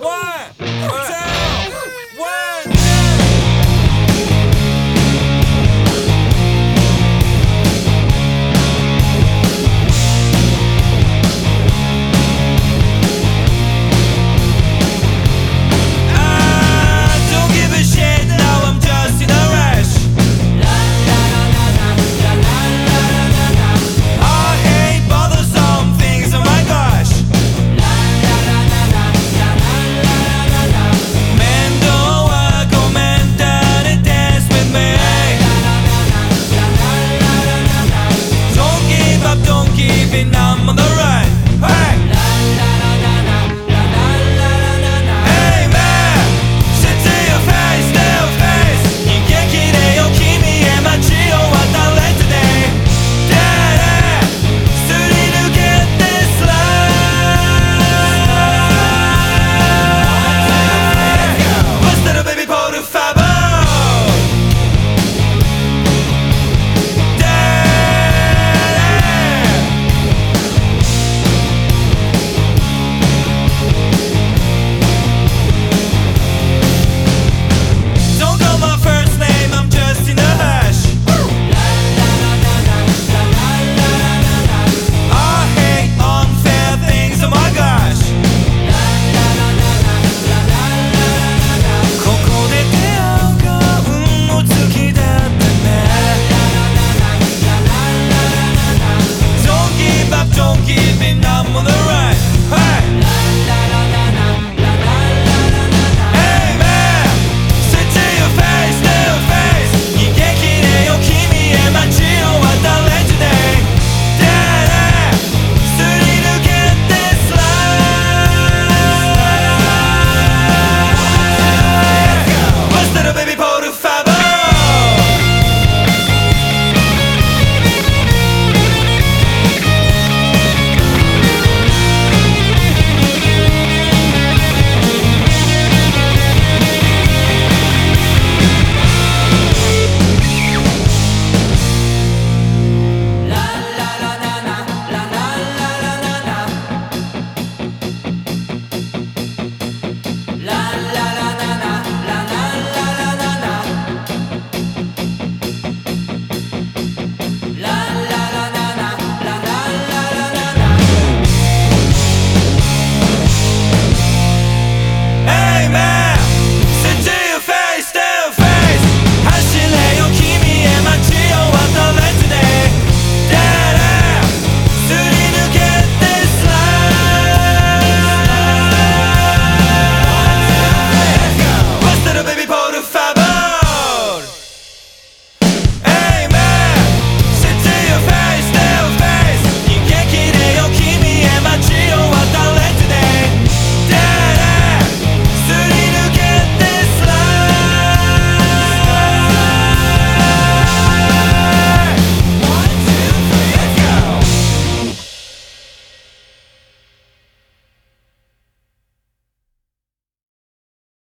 喂喂